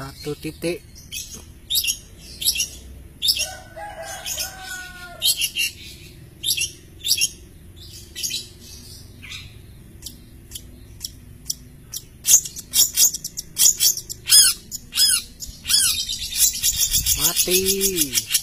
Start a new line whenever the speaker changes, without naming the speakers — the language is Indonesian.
satu titik. Mati.